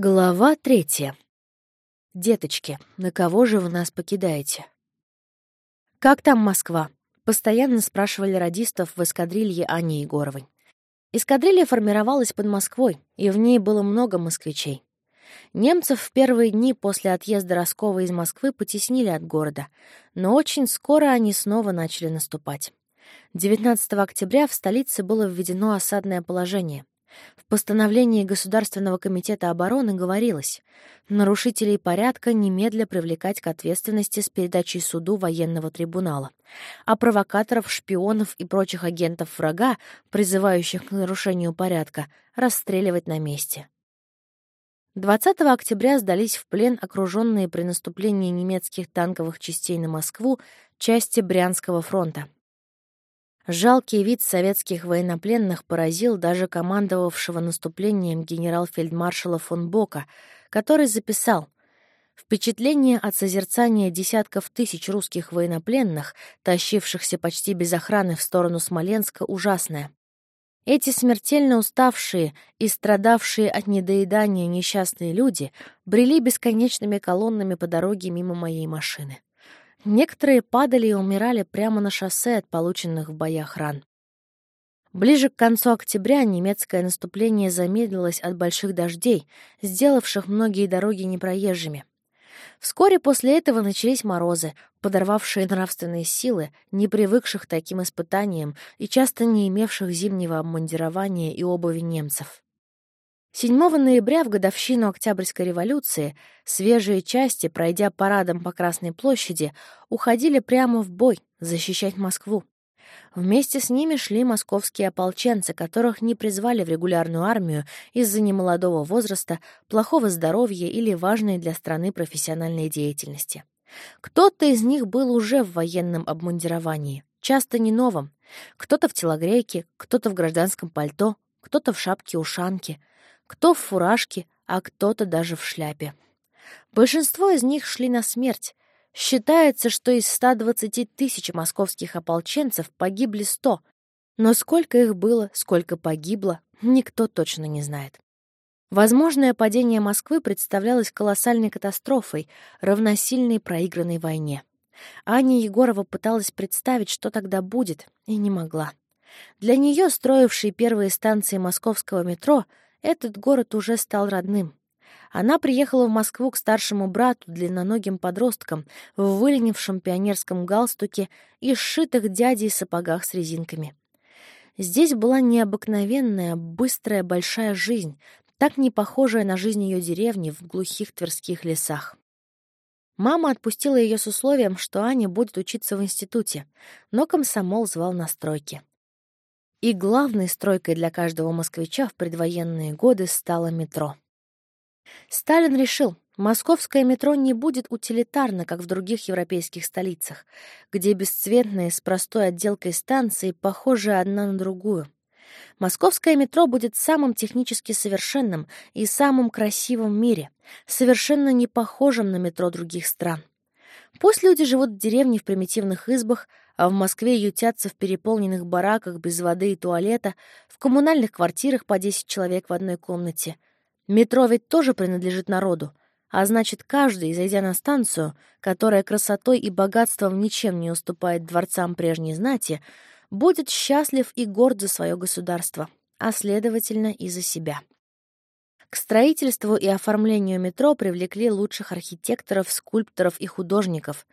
Глава третья. Деточки, на кого же вы нас покидаете? Как там Москва? Постоянно спрашивали радистов в эскадрилье Ани Егоровой. Эскадрилья формировалась под Москвой, и в ней было много москвичей. Немцев в первые дни после отъезда Роскова из Москвы потеснили от города, но очень скоро они снова начали наступать. 19 октября в столице было введено осадное положение. В постановлении Государственного комитета обороны говорилось нарушителей порядка немедля привлекать к ответственности с передачей суду военного трибунала, а провокаторов, шпионов и прочих агентов врага, призывающих к нарушению порядка, расстреливать на месте. 20 октября сдались в плен окруженные при наступлении немецких танковых частей на Москву части Брянского фронта. Жалкий вид советских военнопленных поразил даже командовавшего наступлением генерал-фельдмаршала фон Бока, который записал «Впечатление от созерцания десятков тысяч русских военнопленных, тащившихся почти без охраны в сторону Смоленска, ужасное. Эти смертельно уставшие и страдавшие от недоедания несчастные люди брели бесконечными колоннами по дороге мимо моей машины. Некоторые падали и умирали прямо на шоссе от полученных в боях ран. Ближе к концу октября немецкое наступление замедлилось от больших дождей, сделавших многие дороги непроезжими. Вскоре после этого начались морозы, подорвавшие нравственные силы, не привыкших к таким испытаниям и часто не имевших зимнего обмундирования и обуви немцев. 7 ноября, в годовщину Октябрьской революции, свежие части, пройдя парадом по Красной площади, уходили прямо в бой, защищать Москву. Вместе с ними шли московские ополченцы, которых не призвали в регулярную армию из-за немолодого возраста, плохого здоровья или важной для страны профессиональной деятельности. Кто-то из них был уже в военном обмундировании, часто не новом. Кто-то в телогрейке, кто-то в гражданском пальто, кто-то в шапке-ушанке — кто в фуражке, а кто-то даже в шляпе. Большинство из них шли на смерть. Считается, что из 120 тысяч московских ополченцев погибли 100, но сколько их было, сколько погибло, никто точно не знает. Возможное падение Москвы представлялось колоссальной катастрофой, равносильной проигранной войне. Аня Егорова пыталась представить, что тогда будет, и не могла. Для нее, строившей первые станции московского метро, этот город уже стал родным. Она приехала в Москву к старшему брату, длинноногим подросткам, в выленившем пионерском галстуке и сшитых дядей сапогах с резинками. Здесь была необыкновенная, быстрая, большая жизнь, так не похожая на жизнь ее деревни в глухих тверских лесах. Мама отпустила ее с условием, что Аня будет учиться в институте, но комсомол звал на стройки. И главной стройкой для каждого москвича в предвоенные годы стало метро. Сталин решил, московское метро не будет утилитарно, как в других европейских столицах, где бесцветные с простой отделкой станции похожи одна на другую. Московское метро будет самым технически совершенным и самым красивым в мире, совершенно не похожим на метро других стран. Пусть люди живут в деревне в примитивных избах, а в Москве ютятся в переполненных бараках без воды и туалета, в коммунальных квартирах по 10 человек в одной комнате. Метро ведь тоже принадлежит народу, а значит, каждый, зайдя на станцию, которая красотой и богатством ничем не уступает дворцам прежней знати, будет счастлив и горд за свое государство, а, следовательно, и за себя. К строительству и оформлению метро привлекли лучших архитекторов, скульпторов и художников.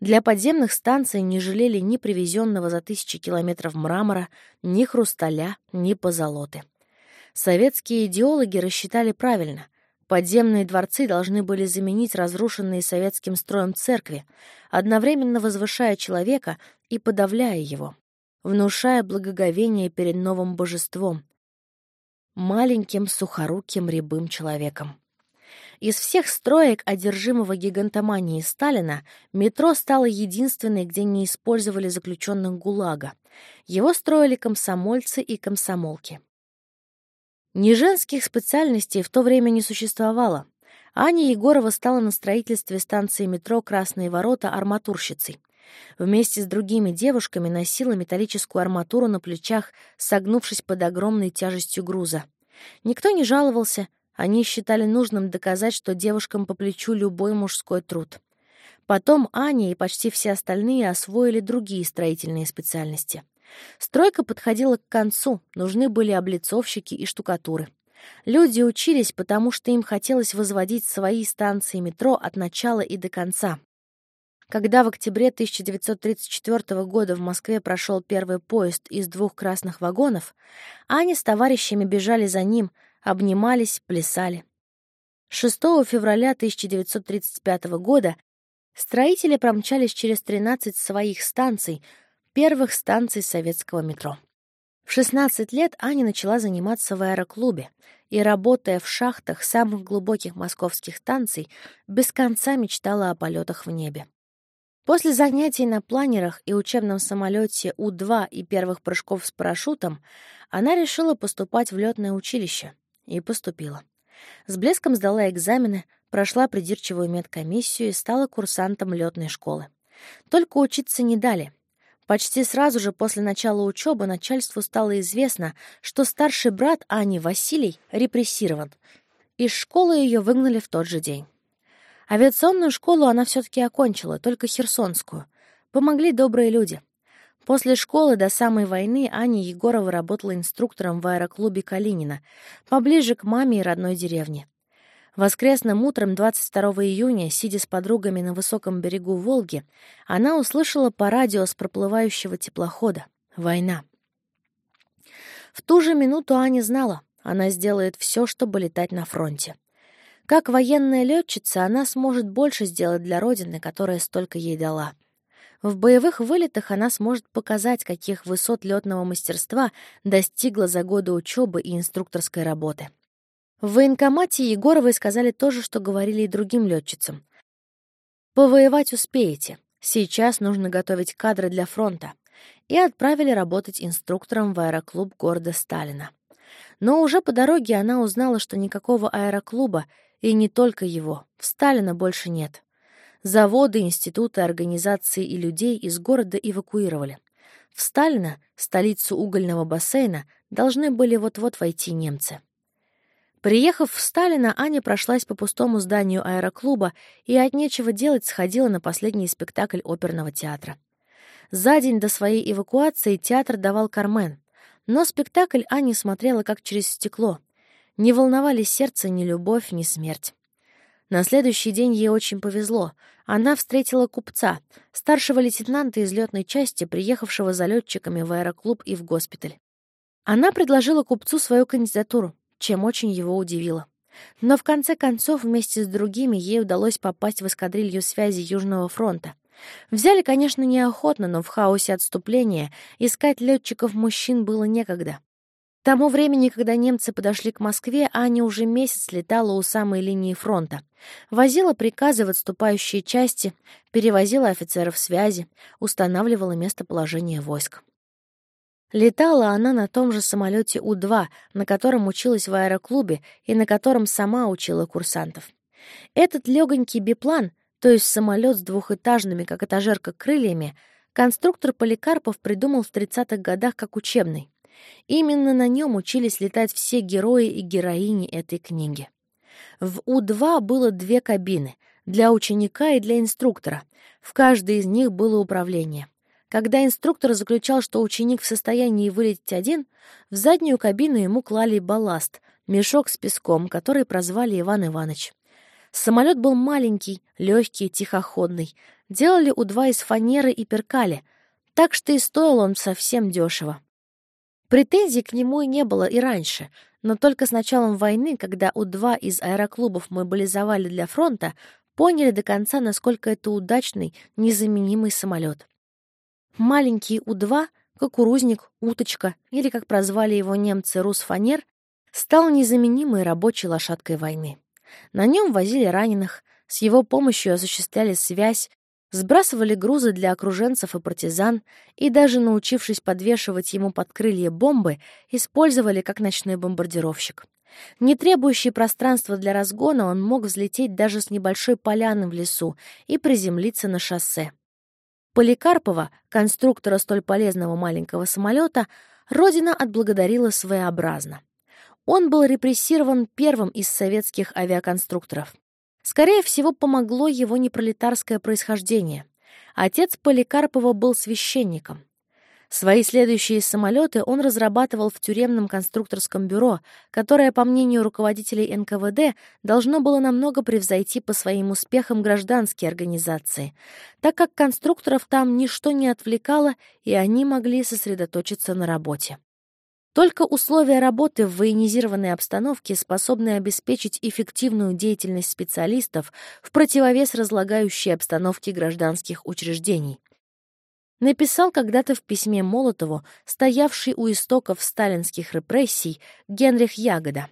Для подземных станций не жалели ни привезенного за тысячи километров мрамора, ни хрусталя, ни позолоты. Советские идеологи рассчитали правильно. Подземные дворцы должны были заменить разрушенные советским строем церкви, одновременно возвышая человека и подавляя его, внушая благоговение перед новым божеством, маленьким сухоруким рябым человеком. Из всех строек одержимого гигантомании Сталина метро стало единственной, где не использовали заключенных ГУЛАГа. Его строили комсомольцы и комсомолки. Ни женских специальностей в то время не существовало. Аня Егорова стала на строительстве станции метро «Красные ворота» арматурщицей. Вместе с другими девушками носила металлическую арматуру на плечах, согнувшись под огромной тяжестью груза. Никто не жаловался, Они считали нужным доказать, что девушкам по плечу любой мужской труд. Потом Аня и почти все остальные освоили другие строительные специальности. Стройка подходила к концу, нужны были облицовщики и штукатуры. Люди учились, потому что им хотелось возводить свои станции метро от начала и до конца. Когда в октябре 1934 года в Москве прошел первый поезд из двух красных вагонов, Аня с товарищами бежали за ним, обнимались, плясали. 6 февраля 1935 года строители промчались через 13 своих станций, первых станций советского метро. В 16 лет Аня начала заниматься в аэроклубе и, работая в шахтах самых глубоких московских станций, без конца мечтала о полетах в небе. После занятий на планерах и учебном самолете У-2 и первых прыжков с парашютом она решила поступать в летное училище и поступила. С блеском сдала экзамены, прошла придирчивую медкомиссию и стала курсантом летной школы. Только учиться не дали. Почти сразу же после начала учебы начальству стало известно, что старший брат Ани Василий репрессирован. Из школы ее выгнали в тот же день. Авиационную школу она все-таки окончила, только Херсонскую. Помогли добрые люди. После школы до самой войны Аня Егорова работала инструктором в аэроклубе Калинина, поближе к маме и родной деревне. Воскресным утром 22 июня, сидя с подругами на высоком берегу Волги, она услышала по радио с проплывающего теплохода «Война». В ту же минуту Аня знала, она сделает все, чтобы летать на фронте. Как военная летчица, она сможет больше сделать для Родины, которая столько ей дала. В боевых вылетах она сможет показать, каких высот летного мастерства достигла за годы учебы и инструкторской работы. В военкомате Егоровой сказали то же, что говорили и другим летчицам. «Повоевать успеете. Сейчас нужно готовить кадры для фронта». И отправили работать инструктором в аэроклуб города Сталина. Но уже по дороге она узнала, что никакого аэроклуба, и не только его, в Сталина больше нет. Заводы, институты, организации и людей из города эвакуировали. В Сталина, столицу угольного бассейна, должны были вот-вот войти немцы. Приехав в Сталина, Аня прошлась по пустому зданию аэроклуба и от нечего делать сходила на последний спектакль оперного театра. За день до своей эвакуации театр давал «Кармен», но спектакль Аня смотрела как через стекло. Не волновали сердце ни любовь, ни смерть. На следующий день ей очень повезло. Она встретила купца, старшего лейтенанта из летной части, приехавшего за летчиками в аэроклуб и в госпиталь. Она предложила купцу свою кандидатуру чем очень его удивило. Но в конце концов вместе с другими ей удалось попасть в эскадрилью связи Южного фронта. Взяли, конечно, неохотно, но в хаосе отступления искать летчиков мужчин было некогда. К тому времени, когда немцы подошли к Москве, Аня уже месяц летала у самой линии фронта. Возила приказы в отступающие части, перевозила офицеров связи, устанавливала местоположение войск. Летала она на том же самолете У-2, на котором училась в аэроклубе и на котором сама учила курсантов. Этот легонький биплан, то есть самолет с двухэтажными, как этажерка, крыльями, конструктор Поликарпов придумал в 30-х годах как учебный. Именно на нем учились летать все герои и героини этой книги. В У-2 было две кабины — для ученика и для инструктора. В каждой из них было управление. Когда инструктор заключал, что ученик в состоянии вылететь один, в заднюю кабину ему клали балласт, мешок с песком, который прозвали Иван Иванович. Самолет был маленький, легкий, тихоходный. Делали У-2 из фанеры и перкали, так что и стоил он совсем дешево. Претензий к нему и не было и раньше, но только с началом войны, когда У-2 из аэроклубов мобилизовали для фронта, поняли до конца, насколько это удачный, незаменимый самолет. Маленький У-2, кукурузник, уточка, или, как прозвали его немцы, русфанер, стал незаменимой рабочей лошадкой войны. На нем возили раненых, с его помощью осуществляли связь, сбрасывали грузы для окруженцев и партизан и даже научившись подвешивать ему под крылья бомбы, использовали как ночной бомбардировщик. Не требующий пространства для разгона, он мог взлететь даже с небольшой поляны в лесу и приземлиться на шоссе. Поликарпова, конструктора столь полезного маленького самолета, Родина отблагодарила своеобразно. Он был репрессирован первым из советских авиаконструкторов. Скорее всего, помогло его непролетарское происхождение. Отец Поликарпова был священником. Свои следующие самолеты он разрабатывал в тюремном конструкторском бюро, которое, по мнению руководителей НКВД, должно было намного превзойти по своим успехам гражданские организации, так как конструкторов там ничто не отвлекало, и они могли сосредоточиться на работе. Только условия работы в военизированной обстановке способны обеспечить эффективную деятельность специалистов в противовес разлагающей обстановке гражданских учреждений написал когда-то в письме Молотову, стоявший у истоков сталинских репрессий, Генрих Ягода.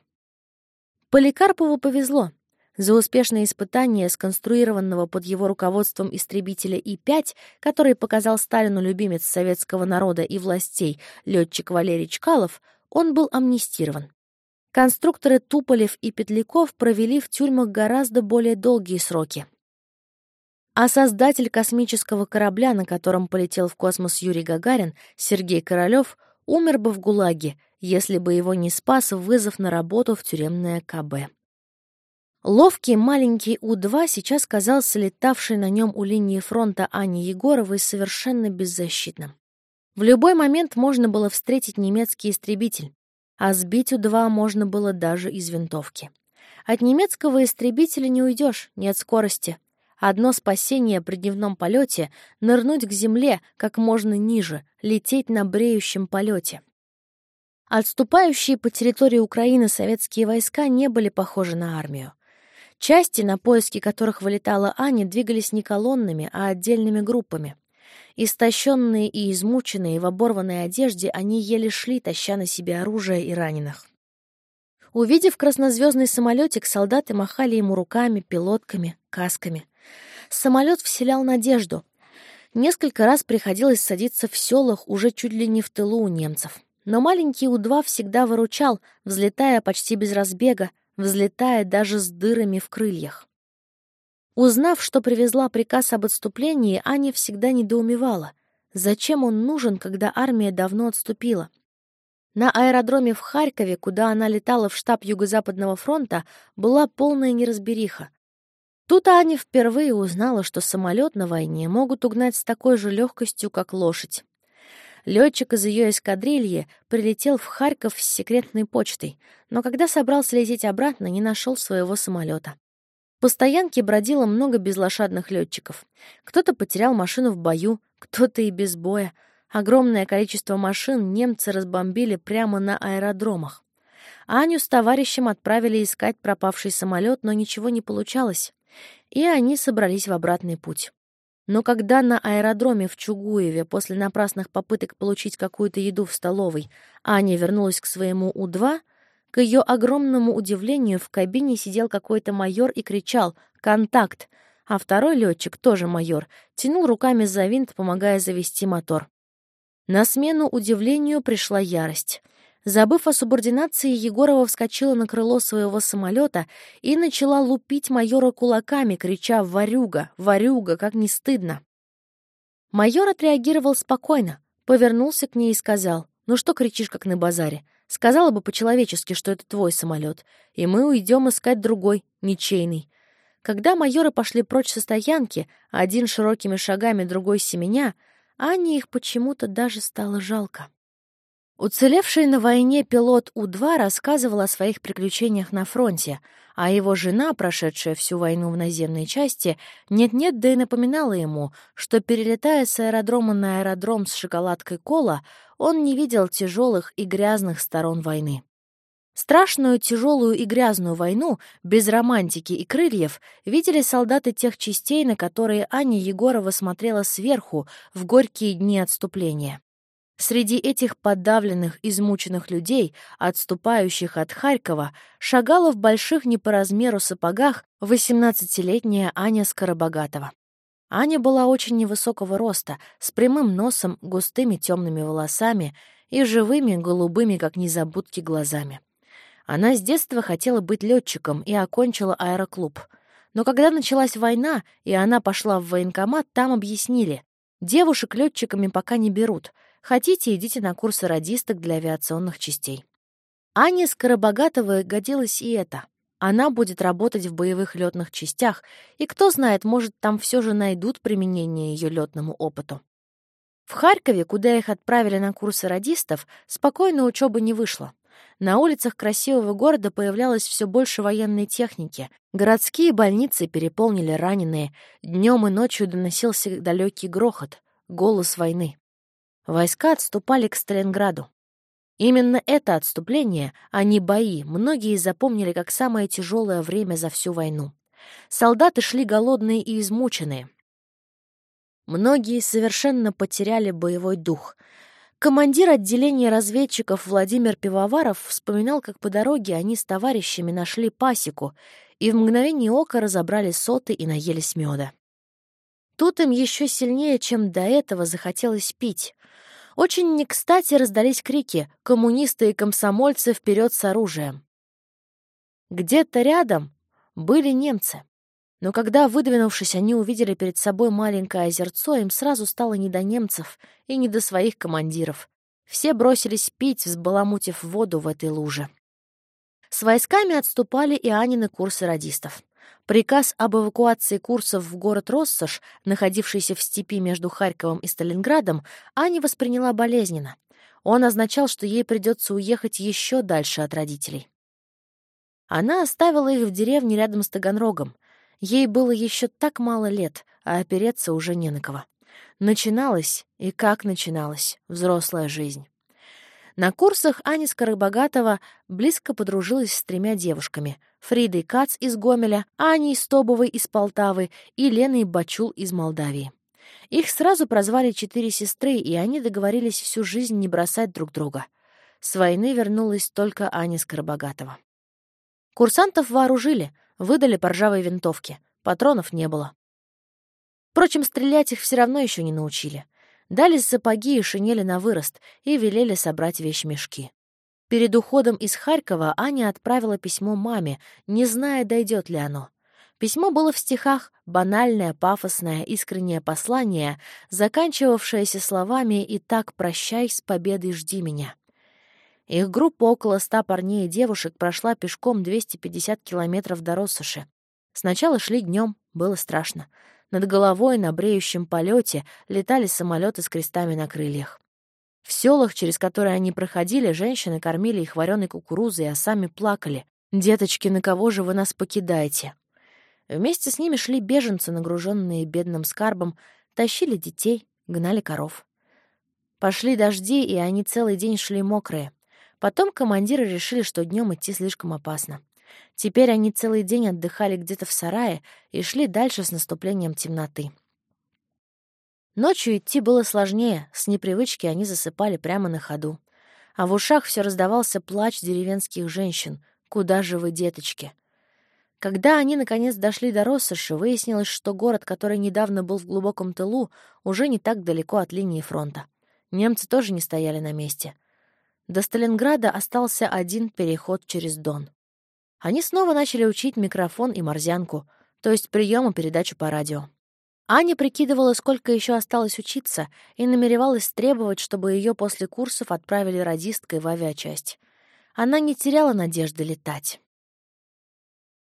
Поликарпову повезло. За успешное испытание сконструированного под его руководством истребителя И-5, который показал Сталину любимец советского народа и властей, летчик Валерий Чкалов, он был амнистирован. Конструкторы Туполев и Петляков провели в тюрьмах гораздо более долгие сроки. А создатель космического корабля, на котором полетел в космос Юрий Гагарин, Сергей Королёв, умер бы в ГУЛАГе, если бы его не спас вызов на работу в тюремное КБ. Ловкий маленький У-2 сейчас казался летавшей на нем у линии фронта Ани Егоровой совершенно беззащитным. В любой момент можно было встретить немецкий истребитель, а сбить У-2 можно было даже из винтовки. От немецкого истребителя не уйдешь, нет скорости — Одно спасение при дневном полете — нырнуть к земле как можно ниже, лететь на бреющем полете. Отступающие по территории Украины советские войска не были похожи на армию. Части, на поиски которых вылетала Аня, двигались не колоннами, а отдельными группами. Истощенные и измученные в оборванной одежде, они еле шли, таща на себе оружие и раненых. Увидев краснозвездный самолетик, солдаты махали ему руками, пилотками, касками. Самолет вселял надежду. Несколько раз приходилось садиться в селах уже чуть ли не в тылу у немцев. Но маленький У-2 всегда выручал, взлетая почти без разбега, взлетая даже с дырами в крыльях. Узнав, что привезла приказ об отступлении, Аня всегда недоумевала. Зачем он нужен, когда армия давно отступила? На аэродроме в Харькове, куда она летала в штаб Юго-Западного фронта, была полная неразбериха. Тут Аня впервые узнала, что самолет на войне могут угнать с такой же легкостью, как лошадь. Летчик из ее эскадрильи прилетел в Харьков с секретной почтой, но когда собрался лететь обратно, не нашел своего самолета. По стоянке бродило много безлошадных летчиков. Кто-то потерял машину в бою, кто-то и без боя. Огромное количество машин немцы разбомбили прямо на аэродромах. Аню с товарищем отправили искать пропавший самолет, но ничего не получалось и они собрались в обратный путь. Но когда на аэродроме в Чугуеве после напрасных попыток получить какую-то еду в столовой Аня вернулась к своему У-2, к ее огромному удивлению в кабине сидел какой-то майор и кричал «Контакт!», а второй летчик, тоже майор, тянул руками за винт, помогая завести мотор. На смену удивлению пришла ярость. Забыв о субординации, Егорова вскочила на крыло своего самолета и начала лупить майора кулаками, крича «Варюга! Варюга! Как не стыдно!». Майор отреагировал спокойно, повернулся к ней и сказал «Ну что кричишь, как на базаре? Сказала бы по-человечески, что это твой самолет, и мы уйдем искать другой, ничейный». Когда майоры пошли прочь со стоянки, один широкими шагами, другой семеня, Ане их почему-то даже стало жалко. Уцелевший на войне пилот У-2 рассказывал о своих приключениях на фронте, а его жена, прошедшая всю войну в наземной части, нет-нет, да и напоминала ему, что, перелетая с аэродрома на аэродром с шоколадкой кола, он не видел тяжелых и грязных сторон войны. Страшную, тяжелую и грязную войну, без романтики и крыльев, видели солдаты тех частей, на которые Аня Егорова смотрела сверху в горькие дни отступления. Среди этих подавленных, измученных людей, отступающих от Харькова, шагала в больших не по размеру сапогах 18-летняя Аня Скоробогатова. Аня была очень невысокого роста, с прямым носом, густыми темными волосами и живыми, голубыми, как незабудки, глазами. Она с детства хотела быть летчиком и окончила аэроклуб. Но когда началась война, и она пошла в военкомат, там объяснили, девушек летчиками пока не берут — Хотите, идите на курсы радисток для авиационных частей. Ане Скоробогатовой годилось и это. Она будет работать в боевых летных частях, и кто знает, может, там все же найдут применение ее летному опыту. В Харькове, куда их отправили на курсы радистов, спокойно учеба не вышла. На улицах красивого города появлялось все больше военной техники. Городские больницы переполнили раненые. Днем и ночью доносился далекий грохот, голос войны. Войска отступали к Сталинграду. Именно это отступление, а не бои, многие запомнили как самое тяжелое время за всю войну. Солдаты шли голодные и измученные. Многие совершенно потеряли боевой дух. Командир отделения разведчиков Владимир Пивоваров вспоминал, как по дороге они с товарищами нашли пасеку и в мгновение ока разобрали соты и наелись меда. Тут им еще сильнее, чем до этого, захотелось пить. Очень не кстати раздались крики «Коммунисты и комсомольцы вперед с оружием!». Где-то рядом были немцы. Но когда, выдвинувшись, они увидели перед собой маленькое озерцо, им сразу стало не до немцев и не до своих командиров. Все бросились пить, взбаламутив воду в этой луже. С войсками отступали и Анины курсы радистов. Приказ об эвакуации курсов в город Россош, находившийся в степи между Харьковом и Сталинградом, Аня восприняла болезненно. Он означал, что ей придется уехать еще дальше от родителей. Она оставила их в деревне рядом с Таганрогом. Ей было еще так мало лет, а опереться уже не на кого. Начиналась, и как начиналась, взрослая жизнь. На курсах Аня Скоробогатова близко подружилась с тремя девушками — Фридой Кац из Гомеля, Аней Стобовой из Полтавы и Леной Бачул из Молдавии. Их сразу прозвали «четыре сестры», и они договорились всю жизнь не бросать друг друга. С войны вернулась только Аня Скоробогатова. Курсантов вооружили, выдали по ржавой винтовке. Патронов не было. Впрочем, стрелять их все равно еще не научили. Дали сапоги и шинели на вырост и велели собрать вещмешки. Перед уходом из Харькова Аня отправила письмо маме, не зная, дойдет ли оно. Письмо было в стихах, банальное, пафосное, искреннее послание, заканчивавшееся словами «И так прощай, с победой жди меня». Их группа около ста парней и девушек прошла пешком 250 километров до Россоши. Сначала шли днем, было страшно. Над головой на бреющем полете летали самолеты с крестами на крыльях. В селах, через которые они проходили, женщины кормили их вареной кукурузой, а сами плакали. «Деточки, на кого же вы нас покидаете?» Вместе с ними шли беженцы, нагруженные бедным скарбом, тащили детей, гнали коров. Пошли дожди, и они целый день шли мокрые. Потом командиры решили, что днем идти слишком опасно. Теперь они целый день отдыхали где-то в сарае и шли дальше с наступлением темноты. Ночью идти было сложнее, с непривычки они засыпали прямо на ходу. А в ушах все раздавался плач деревенских женщин. «Куда же вы, деточки?» Когда они, наконец, дошли до Россоши, выяснилось, что город, который недавно был в глубоком тылу, уже не так далеко от линии фронта. Немцы тоже не стояли на месте. До Сталинграда остался один переход через Дон. Они снова начали учить микрофон и морзянку, то есть прием и передачу по радио. Аня прикидывала, сколько еще осталось учиться, и намеревалась требовать, чтобы ее после курсов отправили радисткой в авиачасть. Она не теряла надежды летать.